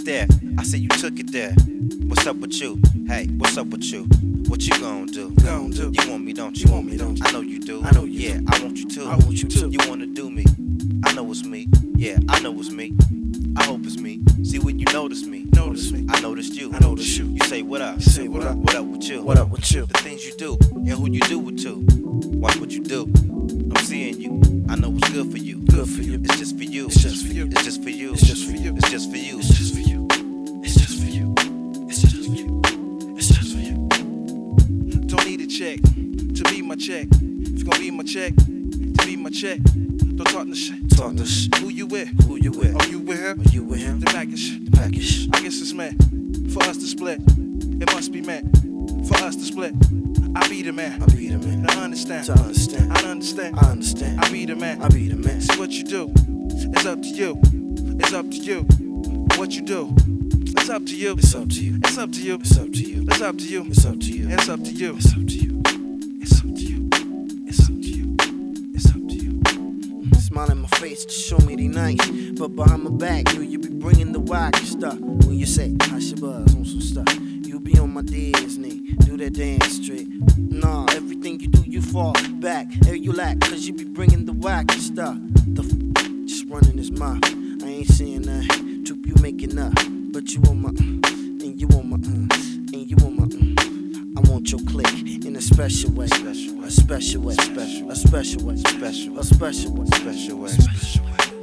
there. I said you took it there. What's up with you? Hey, what's up with you? What you gonna do? Gon' do. You want me, don't you? You want me, don't you? I know you do. I know you Yeah, do. I want you too. I want you too. You wanna do me? I know it's me. Yeah, I know it's me. I hope it's me. See when you notice me. Notice me. I noticed you. I noticed you. You say what up? You say what up? What up with you? What up with you? The things you do and who you do it to. Watch what you do. I'm seeing you. I know what's good for you. Good for you. It's just for you. It's just for you. It's just for you. It's just for you. It's just for you. It's just for you. Don't need a check to be my check. If you gonna be my check, to be my check. Don't talk the shit. Talk the sh- Who you with? Who you with? Are you with him? Are you with him? The package. The package. I guess it's meant for us to split. It must be meant for us to split. I be the man. I be the man. Now understand. To understand. I understand. I understand. I be the man. I be the man. See what you do. It's up to you. It's up to you. What you do. It's up to you. It's up to you. It's up to you. It's up to you. It's up to you. It's up to you. It's up to you. It's up to you. It's up to you. It's up to you. It's up to you. Smile in my face to show me they nice. But behind my back, you, you be bringing the whack stuff. When you say, I should buzz on some stuff. You be on my Disney, do that dance trick. Nah, everything you do, you fall back. Hey, you lack, cause you be bringing the whack stuff. The f- just running his mouth. I ain't saying that. Troop, you making up. But you on my, and you on my, and you on my, uh. I want your click in a special way. A special way. A special way. A. Special way. A special way. A special way.